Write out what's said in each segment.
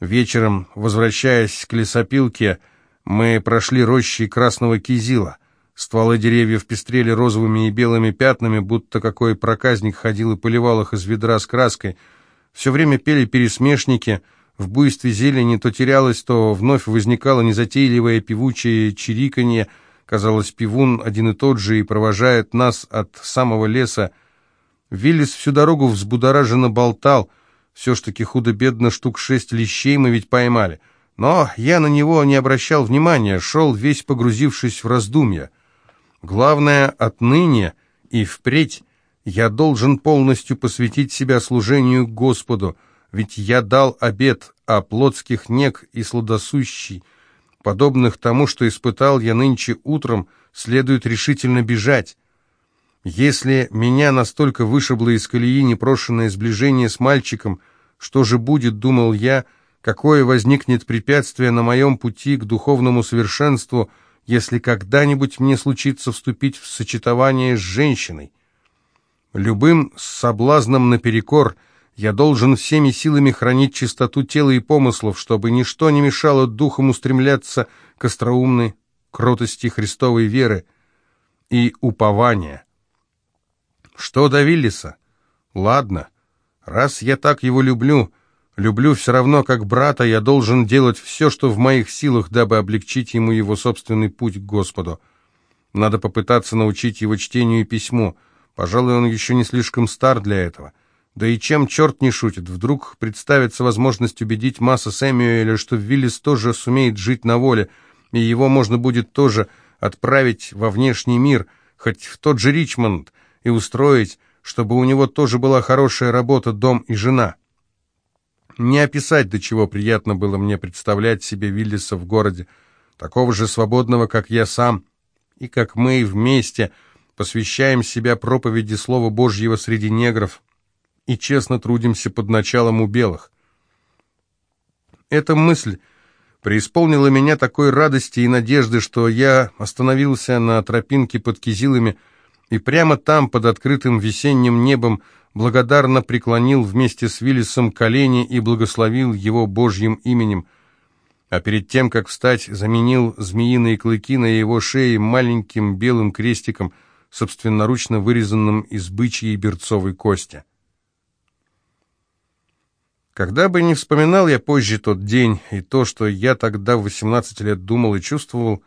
Вечером, возвращаясь к лесопилке, мы прошли рощи красного кизила. Стволы деревьев пестрели розовыми и белыми пятнами, будто какой проказник ходил и поливал их из ведра с краской. Все время пели пересмешники, в буйстве зелени то терялось, то вновь возникало незатейливое певучее чириканье. Казалось, пивун один и тот же и провожает нас от самого леса. Виллис всю дорогу взбудораженно болтал. Все ж таки худо-бедно штук шесть лещей мы ведь поймали. Но я на него не обращал внимания, шел весь погрузившись в раздумья. Главное, отныне и впредь я должен полностью посвятить себя служению Господу, ведь я дал обет о плотских нег и сладосущий, подобных тому, что испытал я нынче утром, следует решительно бежать. Если меня настолько вышибло из колеи непрошенное сближение с мальчиком, что же будет, думал я, какое возникнет препятствие на моем пути к духовному совершенству – если когда-нибудь мне случится вступить в сочетование с женщиной. Любым соблазном наперекор я должен всеми силами хранить чистоту тела и помыслов, чтобы ничто не мешало духом устремляться к остроумной кротости Христовой веры и упования. Что до Виллиса? Ладно, раз я так его люблю, Люблю все равно, как брата, я должен делать все, что в моих силах, дабы облегчить ему его собственный путь к Господу. Надо попытаться научить его чтению и письму. Пожалуй, он еще не слишком стар для этого. Да и чем черт не шутит, вдруг представится возможность убедить Масса Сэмюэля, что Виллис тоже сумеет жить на воле, и его можно будет тоже отправить во внешний мир, хоть в тот же Ричмонд, и устроить, чтобы у него тоже была хорошая работа, дом и жена». Не описать, до чего приятно было мне представлять себе Виллиса в городе, такого же свободного, как я сам, и как мы вместе посвящаем себя проповеди Слова Божьего среди негров и честно трудимся под началом у белых. Эта мысль преисполнила меня такой радости и надежды, что я остановился на тропинке под кизилами и прямо там, под открытым весенним небом, благодарно преклонил вместе с Виллисом колени и благословил его Божьим именем, а перед тем, как встать, заменил змеиные клыки на его шее маленьким белым крестиком, собственноручно вырезанным из бычьей берцовой кости. Когда бы не вспоминал я позже тот день и то, что я тогда в 18 лет думал и чувствовал,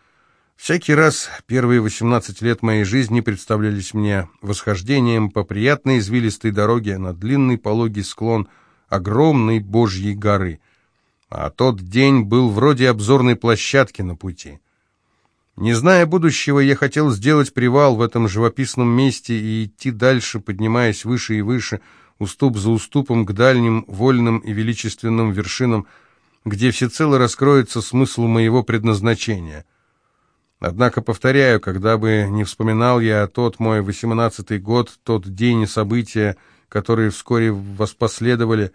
Всякий раз первые 18 лет моей жизни представлялись мне восхождением по приятной извилистой дороге на длинный пологий склон огромной Божьей горы. А тот день был вроде обзорной площадки на пути. Не зная будущего, я хотел сделать привал в этом живописном месте и идти дальше, поднимаясь выше и выше, уступ за уступом к дальним, вольным и величественным вершинам, где всецело раскроется смысл моего предназначения — Однако, повторяю, когда бы не вспоминал я тот мой восемнадцатый год, тот день и события, которые вскоре воспоследовали,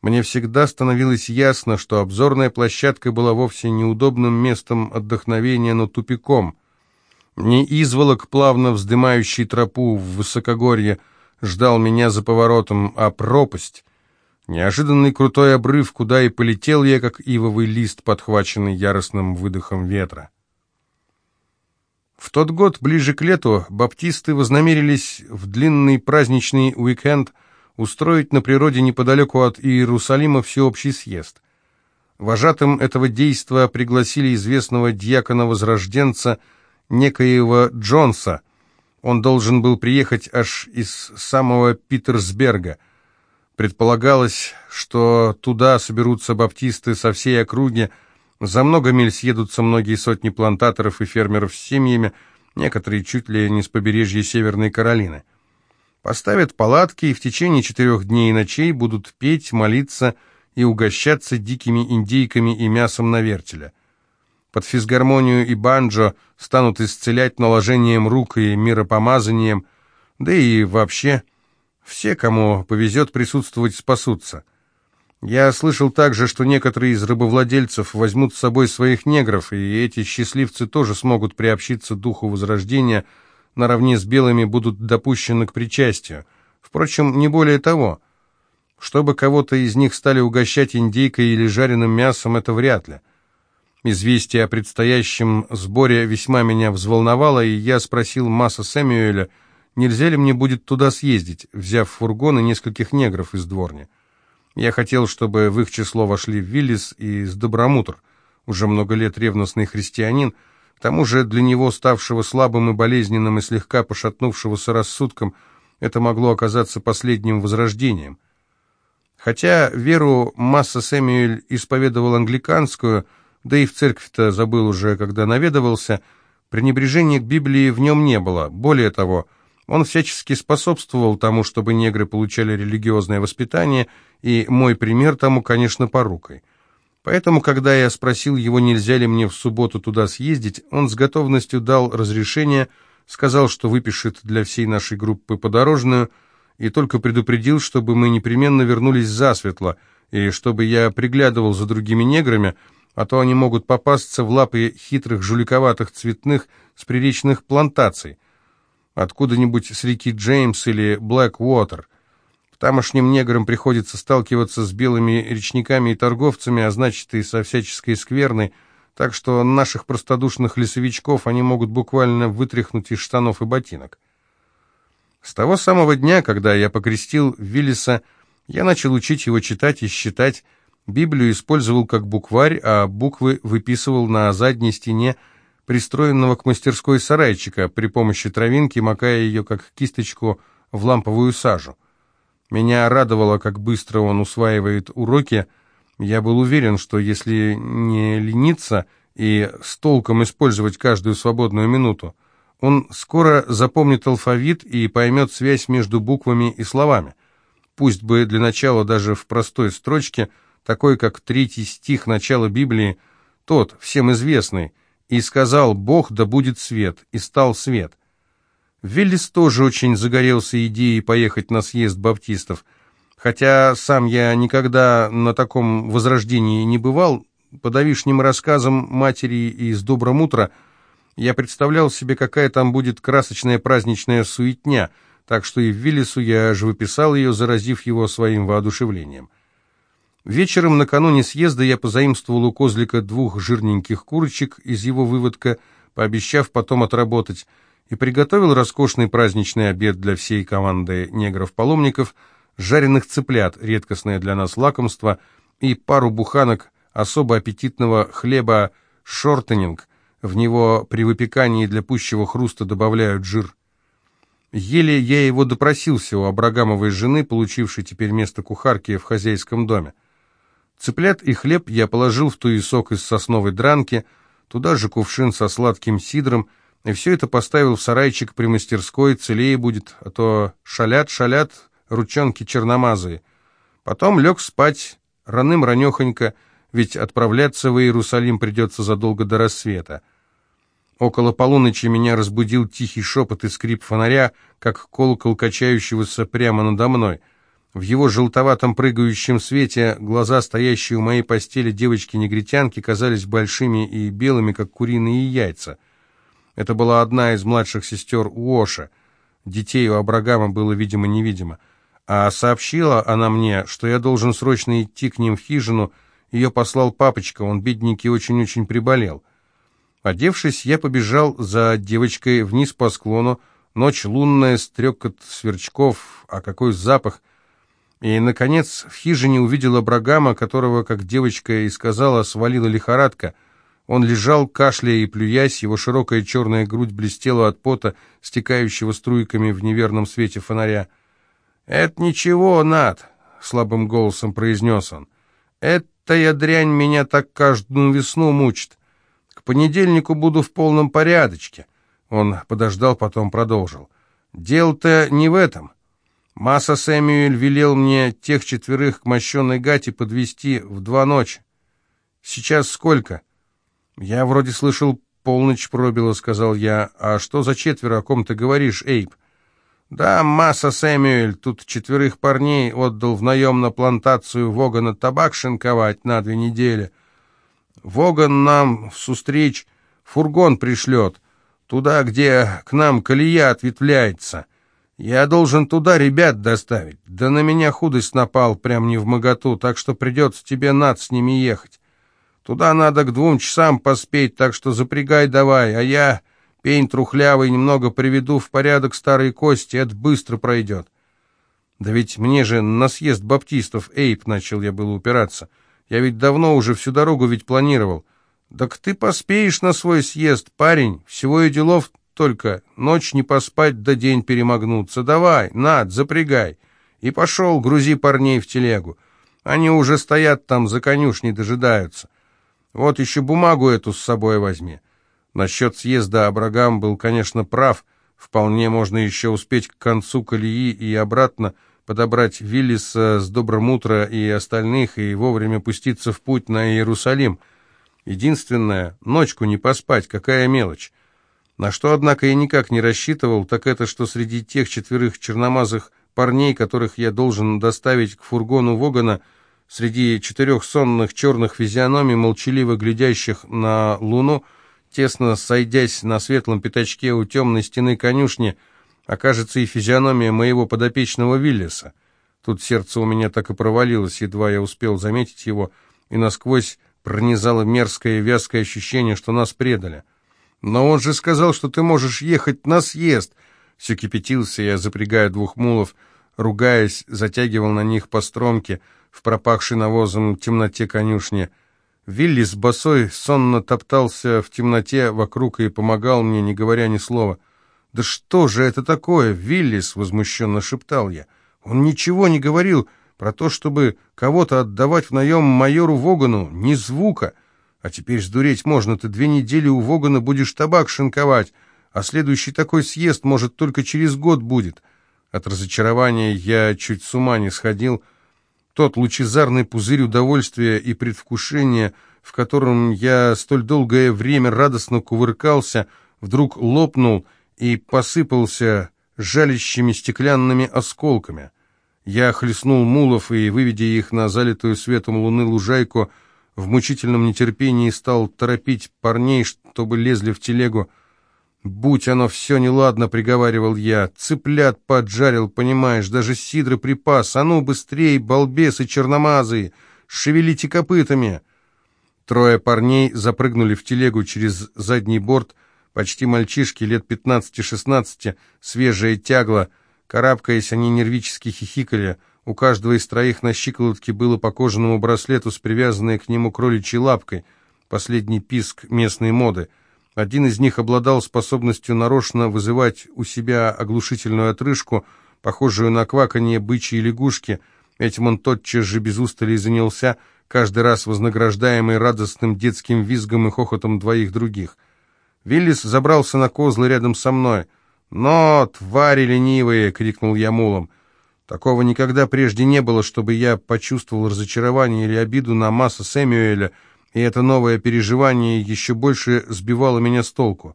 мне всегда становилось ясно, что обзорная площадка была вовсе неудобным местом отдохновения, но тупиком. Не изволок, плавно вздымающий тропу в высокогорье, ждал меня за поворотом, а пропасть. Неожиданный крутой обрыв, куда и полетел я, как ивовый лист, подхваченный яростным выдохом ветра. В тот год, ближе к лету, баптисты вознамерились в длинный праздничный уикенд устроить на природе неподалеку от Иерусалима всеобщий съезд. Вожатым этого действа пригласили известного дьякона-возрожденца, некоего Джонса. Он должен был приехать аж из самого Питерсберга. Предполагалось, что туда соберутся баптисты со всей округи, за много миль съедутся многие сотни плантаторов и фермеров с семьями, некоторые чуть ли не с побережья Северной Каролины. Поставят палатки и в течение четырех дней и ночей будут петь, молиться и угощаться дикими индейками и мясом на вертеле. Под физгармонию и банджо станут исцелять наложением рук и миропомазанием, да и вообще все, кому повезет присутствовать, спасутся – я слышал также, что некоторые из рабовладельцев возьмут с собой своих негров, и эти счастливцы тоже смогут приобщиться духу Возрождения, наравне с белыми будут допущены к причастию. Впрочем, не более того. Чтобы кого-то из них стали угощать индейкой или жареным мясом, это вряд ли. Известие о предстоящем сборе весьма меня взволновало, и я спросил Масса Сэмюэля, нельзя ли мне будет туда съездить, взяв фургон и нескольких негров из дворни. Я хотел, чтобы в их число вошли Виллис и Добромутр, уже много лет ревностный христианин, к тому же для него, ставшего слабым и болезненным и слегка пошатнувшегося рассудком, это могло оказаться последним возрождением. Хотя веру Масса Сэмюэль исповедовал англиканскую, да и в церковь-то забыл уже, когда наведывался, пренебрежения к Библии в нем не было. Более того, он всячески способствовал тому, чтобы негры получали религиозное воспитание, и мой пример тому, конечно, порукой. Поэтому, когда я спросил его, нельзя ли мне в субботу туда съездить, он с готовностью дал разрешение, сказал, что выпишет для всей нашей группы подорожную, и только предупредил, чтобы мы непременно вернулись засветло, и чтобы я приглядывал за другими неграми, а то они могут попасться в лапы хитрых жуликоватых цветных с приречных плантаций, откуда-нибудь с реки Джеймс или Блэк-Уотер. Тамошним неграм приходится сталкиваться с белыми речниками и торговцами, а значит и со всяческой скверной, так что наших простодушных лесовичков они могут буквально вытряхнуть из штанов и ботинок. С того самого дня, когда я покрестил Виллиса, я начал учить его читать и считать, Библию использовал как букварь, а буквы выписывал на задней стене пристроенного к мастерской сарайчика при помощи травинки, макая ее как кисточку в ламповую сажу. Меня радовало, как быстро он усваивает уроки. Я был уверен, что если не лениться и с толком использовать каждую свободную минуту, он скоро запомнит алфавит и поймет связь между буквами и словами. Пусть бы для начала даже в простой строчке, такой как третий стих начала Библии, тот, всем известный, «И сказал Бог, да будет свет, и стал свет». Виллис тоже очень загорелся идеей поехать на съезд баптистов. Хотя сам я никогда на таком возрождении не бывал, по давишним рассказам матери из «Добром утра» я представлял себе, какая там будет красочная праздничная суетня, так что и в Виллису я живописал ее, заразив его своим воодушевлением. Вечером накануне съезда я позаимствовал у Козлика двух жирненьких курочек из его выводка, пообещав потом отработать – и приготовил роскошный праздничный обед для всей команды негров-паломников, жареных цыплят, редкостное для нас лакомство, и пару буханок особо аппетитного хлеба шортенинг, в него при выпекании для пущего хруста добавляют жир. Еле я его допросился у Абрагамовой жены, получившей теперь место кухарки в хозяйском доме. Цыплят и хлеб я положил в туесок из сосновой дранки, туда же кувшин со сладким сидром — и все это поставил в сарайчик при мастерской, целее будет, а то шалят-шалят ручонки черномазые. Потом лег спать раным-ранехонько, ведь отправляться в Иерусалим придется задолго до рассвета. Около полуночи меня разбудил тихий шепот и скрип фонаря, как колокол качающегося прямо надо мной. В его желтоватом прыгающем свете глаза, стоящие у моей постели девочки-негритянки, казались большими и белыми, как куриные яйца — это была одна из младших сестер Уоша. Детей у Абрагама было видимо-невидимо. А сообщила она мне, что я должен срочно идти к ним в хижину. Ее послал папочка, он, бедненький, очень-очень приболел. Одевшись, я побежал за девочкой вниз по склону. Ночь лунная, стрекот сверчков, а какой запах! И, наконец, в хижине увидел Абрагама, которого, как девочка и сказала, свалила лихорадка — он лежал, кашляя и плюясь, его широкая черная грудь блестела от пота, стекающего струйками в неверном свете фонаря. «Это ничего, Над», — слабым голосом произнес он. «Эта дрянь меня так каждую весну мучит. К понедельнику буду в полном порядочке». Он подождал, потом продолжил. «Дело-то не в этом. Масса Сэмюэль велел мне тех четверых к мощенной гате подвести в два ночи. Сейчас сколько?» «Я вроде слышал, полночь пробила», — сказал я. «А что за четверо, о ком ты говоришь, Эйб?» «Да, масса Сэмюэль, тут четверых парней отдал в наем на плантацию Вогана табак шинковать на две недели. Воган нам в сустреч фургон пришлет, туда, где к нам колея ответвляется. Я должен туда ребят доставить. Да на меня худость напал, прям не в моготу, так что придется тебе над с ними ехать. Туда надо к двум часам поспеть, так что запрягай давай, а я, пень трухлявый, немного приведу в порядок старые кости, это быстро пройдет. Да ведь мне же на съезд баптистов, Эйп, начал я было упираться. Я ведь давно уже всю дорогу ведь планировал. Так ты поспеешь на свой съезд, парень, всего и делов только ночь не поспать да день перемогнуться. Давай, над, запрягай. И пошел, грузи парней в телегу. Они уже стоят там за конюшней, дожидаются. Вот еще бумагу эту с собой возьми. Насчет съезда Абрагам был, конечно, прав. Вполне можно еще успеть к концу колеи и обратно подобрать Виллиса с добрым утро и остальных и вовремя пуститься в путь на Иерусалим. Единственное, ночку не поспать, какая мелочь. На что, однако, я никак не рассчитывал, так это, что среди тех четверых черномазых парней, которых я должен доставить к фургону Вогана, среди четырех сонных черных физиономий, молчаливо глядящих на луну, тесно сойдясь на светлом пятачке у темной стены конюшни, окажется и физиономия моего подопечного Виллиса. Тут сердце у меня так и провалилось, едва я успел заметить его, и насквозь пронизало мерзкое вязкое ощущение, что нас предали. «Но он же сказал, что ты можешь ехать на съезд!» Все кипятился я, запрягая двух мулов, ругаясь, затягивал на них по стромке в пропахшей навозом темноте конюшни. Вилли с босой сонно топтался в темноте вокруг и помогал мне, не говоря ни слова. «Да что же это такое, Виллис?» — возмущенно шептал я. «Он ничего не говорил про то, чтобы кого-то отдавать в наем майору Вогану, ни звука!» А теперь сдуреть можно, ты две недели у Вогана будешь табак шинковать, а следующий такой съезд, может, только через год будет. От разочарования я чуть с ума не сходил. Тот лучезарный пузырь удовольствия и предвкушения, в котором я столь долгое время радостно кувыркался, вдруг лопнул и посыпался жалящими стеклянными осколками. Я хлестнул мулов и, выведя их на залитую светом луны лужайку, в мучительном нетерпении стал торопить парней, чтобы лезли в телегу. «Будь оно все неладно», — приговаривал я, — «цыплят поджарил, понимаешь, даже сидра припас, а ну быстрей, балбесы черномазые, шевелите копытами». Трое парней запрыгнули в телегу через задний борт, почти мальчишки, лет пятнадцати-шестнадцати, свежее тягло, карабкаясь, они нервически хихикали — у каждого из троих на щиколотке было по кожаному браслету с привязанной к нему кроличьей лапкой, последний писк местной моды. Один из них обладал способностью нарочно вызывать у себя оглушительную отрыжку, похожую на кваканье бычьей лягушки. Этим он тотчас же без устали занялся, каждый раз вознаграждаемый радостным детским визгом и хохотом двоих других. Виллис забрался на козлы рядом со мной. «Но, твари ленивые!» — крикнул я мулом — Такого никогда прежде не было, чтобы я почувствовал разочарование или обиду на Масса Сэмюэля, и это новое переживание еще больше сбивало меня с толку.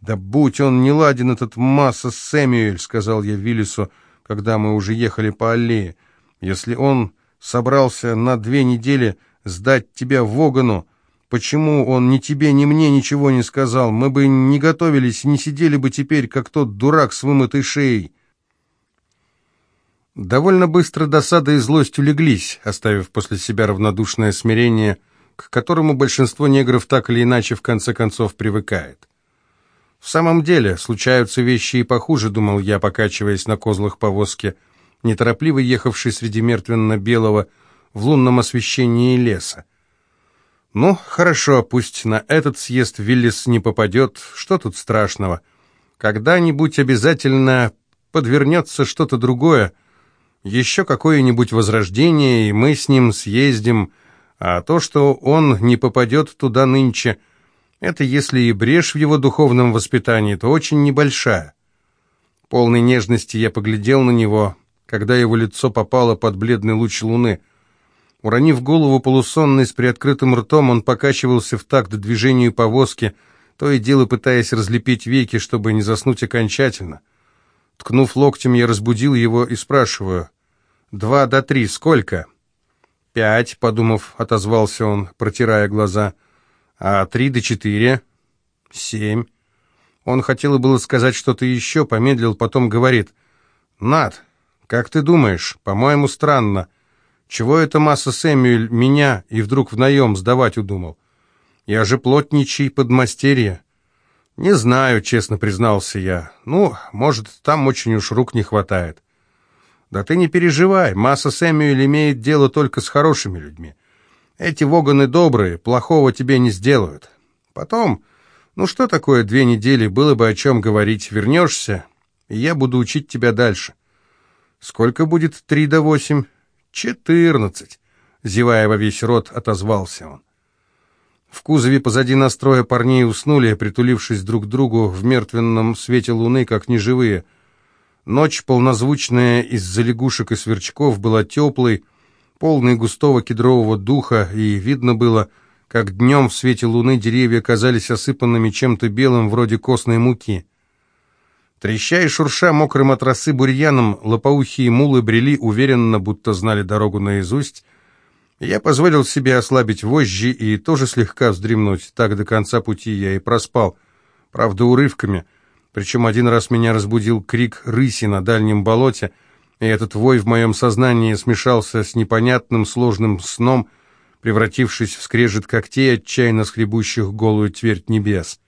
«Да будь он не ладен, этот Масса Сэмюэль», — сказал я Виллису, когда мы уже ехали по аллее. «Если он собрался на две недели сдать тебя в Огану, почему он ни тебе, ни мне ничего не сказал? Мы бы не готовились не сидели бы теперь, как тот дурак с вымытой шеей». Довольно быстро досада и злость улеглись, оставив после себя равнодушное смирение, к которому большинство негров так или иначе в конце концов привыкает. В самом деле, случаются вещи и похуже, думал я, покачиваясь на козлах повозки, неторопливо ехавший среди мертвенно-белого в лунном освещении леса. Ну, хорошо, пусть на этот съезд Виллис не попадет, что тут страшного? Когда-нибудь обязательно подвернется что-то другое, еще какое-нибудь возрождение, и мы с ним съездим, а то, что он не попадет туда нынче, это если и брешь в его духовном воспитании, то очень небольшая. Полной нежности я поглядел на него, когда его лицо попало под бледный луч луны. Уронив голову полусонный с приоткрытым ртом, он покачивался в такт движению повозки, то и дело пытаясь разлепить веки, чтобы не заснуть окончательно. Ткнув локтем, я разбудил его и спрашиваю. «Два до три сколько?» «Пять», — подумав, отозвался он, протирая глаза. «А три до четыре?» «Семь». Он хотел было сказать что-то еще, помедлил, потом говорит. «Над, как ты думаешь, по-моему, странно. Чего эта масса Сэмюэль меня и вдруг в наем сдавать удумал? Я же плотничий подмастерье». «Не знаю», — честно признался я. «Ну, может, там очень уж рук не хватает». «Да ты не переживай, масса Сэмюэль имеет дело только с хорошими людьми. Эти воганы добрые, плохого тебе не сделают. Потом, ну что такое две недели, было бы о чем говорить. Вернешься, и я буду учить тебя дальше». «Сколько будет три до восемь?» «Четырнадцать», — зевая во весь рот, отозвался он. В кузове позади настроя парней уснули, притулившись друг к другу в мертвенном свете луны, как неживые. Ночь, полнозвучная из-за лягушек и сверчков, была теплой, полной густого кедрового духа, и видно было, как днем в свете луны деревья казались осыпанными чем-то белым, вроде костной муки. Треща и шурша мокрым от росы бурьяном, лопоухие мулы брели уверенно, будто знали дорогу наизусть, я позволил себе ослабить вожжи и тоже слегка вздремнуть. Так до конца пути я и проспал. Правда, урывками. Причем один раз меня разбудил крик рыси на дальнем болоте, и этот вой в моем сознании смешался с непонятным сложным сном, превратившись в скрежет когтей, отчаянно скребущих голую твердь небес.